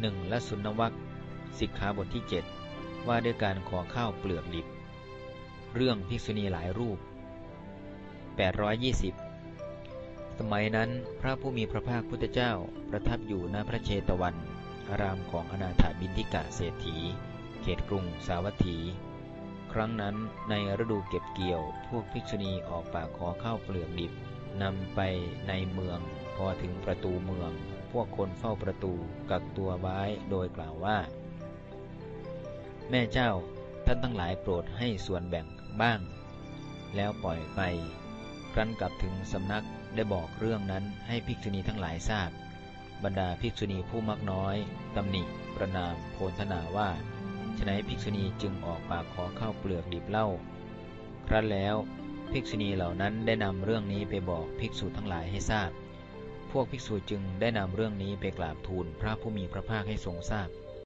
หนึ่งและสุนวัคสิกขาบทที่ 7 ว่าด้วยการขอข้าวเปลือกดิบ เรื่องภิกษุณีหลายรูป 820 สมัยนั้นพระผู้มีพระภาคพุทธเจ้าประทับอยู่ณพระเชตวัน อารามของอนาถาบินทิกะเศรษฐี เขตกรุงสาวัตถี ครั้งนั้นในฤดูเก็บเกี่ยว พวกภิกษุณีออกปากขอข้าวเปลือกดิบนำไปในเมืองพอถึงประตูเมือง พวกคนเฝ้าประตูกักตัวไว้โดยกล่าวว่า แม่เจ้าท่านทั้งหลายโปรดให้ส่วนแบ่งบ้าง แล้วปล่อยไป ครั้นกลับถึงสำนักได้บอกเรื่องนั้นให้ภิกษุณีทั้งหลายทราบ บรรดาภิกษุณีผู้มักน้อยตำหนิประนามโพธนาว่าฉนัยภิกษุณีจึงออกปากขอข้าวเปลือกดิบเล่า ครั้นแล้วภิกษุณีเหล่านั้นได้นำเรื่องนี้ไปบอกภิกษุทั้งหลายให้ทราบ พวกภิกษุจึงได้นำเรื่องนี้ไปกราบทูลพระผู้มีพระภาคให้ทรงทราบ